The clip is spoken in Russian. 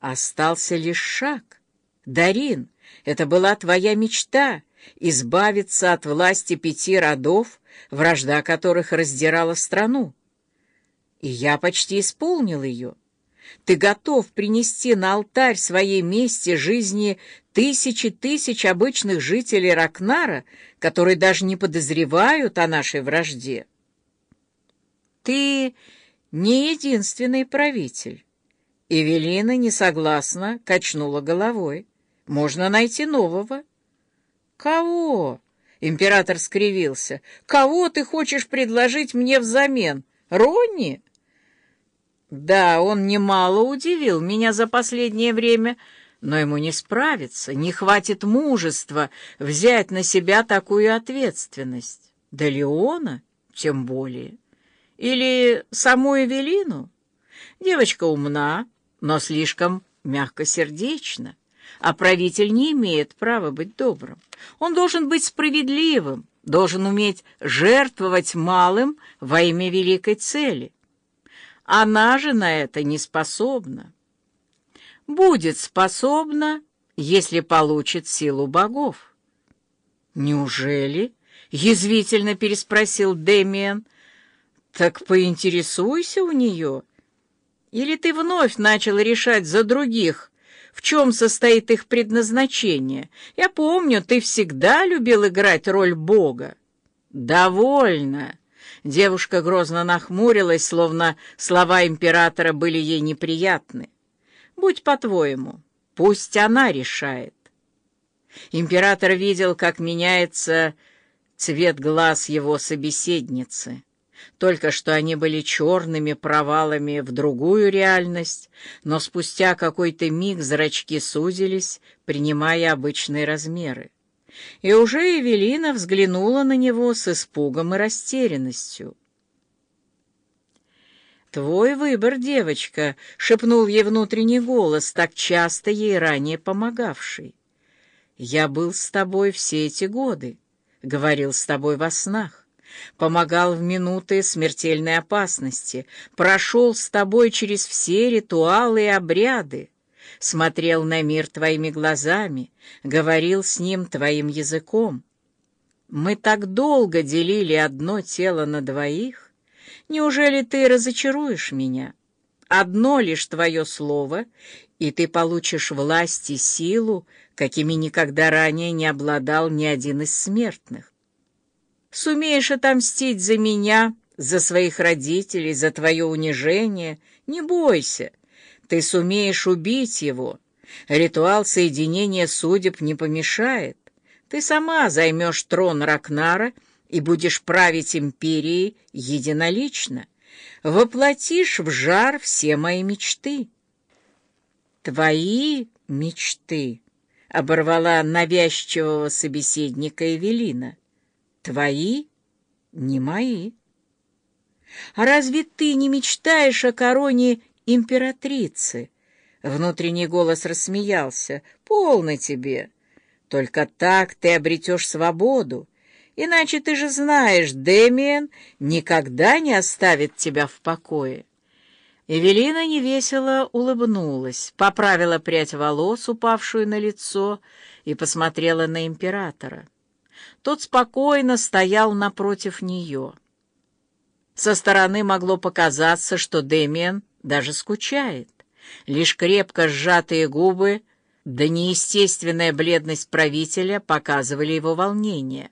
Остался лишь шаг. Дарин, это была твоя мечта — избавиться от власти пяти родов, вражда которых раздирала страну. И я почти исполнил ее. Ты готов принести на алтарь своей мести жизни тысячи тысяч обычных жителей Ракнара, которые даже не подозревают о нашей вражде. Ты не единственный правитель. Эвелина несогласно качнула головой. Можно найти нового. Кого? Император скривился. Кого ты хочешь предложить мне взамен? Ронни? Да, он немало удивил меня за последнее время, но ему не справиться, не хватит мужества взять на себя такую ответственность. Да Леона тем более. Или саму Эвелину? Девочка умна, но слишком мягкосердечна, а правитель не имеет права быть добрым. Он должен быть справедливым, должен уметь жертвовать малым во имя великой цели. Она же на это не способна. Будет способна, если получит силу богов. «Неужели?» — язвительно переспросил Дэмиен. «Так поинтересуйся у нее. Или ты вновь начал решать за других, в чем состоит их предназначение? Я помню, ты всегда любил играть роль Бога». «Довольно!» Девушка грозно нахмурилась, словно слова императора были ей неприятны. «Будь по-твоему, пусть она решает». Император видел, как меняется цвет глаз его собеседницы. Только что они были черными провалами в другую реальность, но спустя какой-то миг зрачки сузились, принимая обычные размеры. И уже Эвелина взглянула на него с испугом и растерянностью. «Твой выбор, девочка», — шепнул ей внутренний голос, так часто ей ранее помогавший. «Я был с тобой все эти годы, говорил с тобой во снах, помогал в минуты смертельной опасности, прошел с тобой через все ритуалы и обряды, смотрел на мир твоими глазами, говорил с ним твоим языком. Мы так долго делили одно тело на двоих. Неужели ты разочаруешь меня? Одно лишь твое слово, и ты получишь власть и силу, какими никогда ранее не обладал ни один из смертных. Сумеешь отомстить за меня, за своих родителей, за твое унижение, не бойся, ты сумеешь убить его. Ритуал соединения судеб не помешает. Ты сама займешь трон Ракнара и будешь править империей единолично. Воплотишь в жар все мои мечты. Твои мечты, — оборвала навязчивого собеседника Эвелина. Твои, не мои. А разве ты не мечтаешь о короне императрицы. Внутренний голос рассмеялся. «Полно тебе! Только так ты обретешь свободу. Иначе ты же знаешь, Дэмиен никогда не оставит тебя в покое». Эвелина невесело улыбнулась, поправила прядь волос, упавшую на лицо, и посмотрела на императора. Тот спокойно стоял напротив нее. Со стороны могло показаться, что Дэмиен даже скучает. Лишь крепко сжатые губы да неестественная бледность правителя показывали его волнение.